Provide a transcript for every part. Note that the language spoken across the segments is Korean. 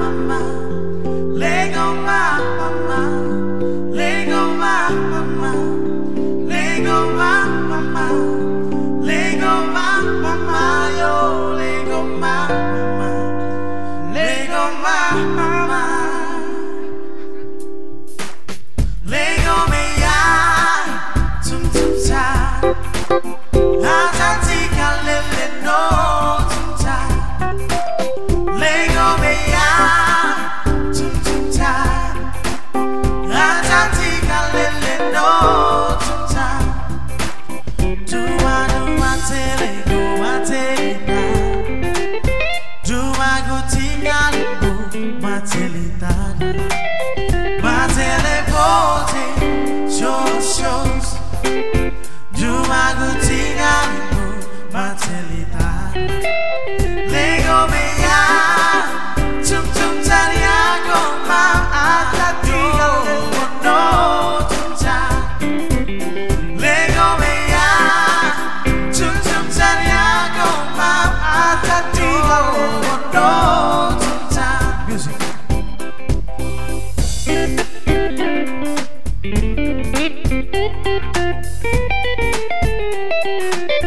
my, my, my. all too tight. Do I do I tell it?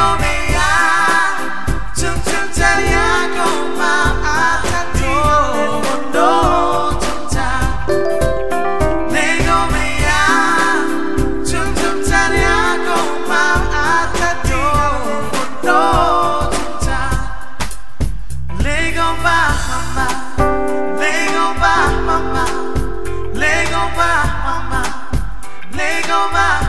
놈이야 춤춤 잘하고 맘 아파 뛰어는 너 진짜 내 놈이야 춤춤 잘하고 맘 아파 뛰어는 너 진짜 Lego my mama Lego my mama Lego my mama Lego my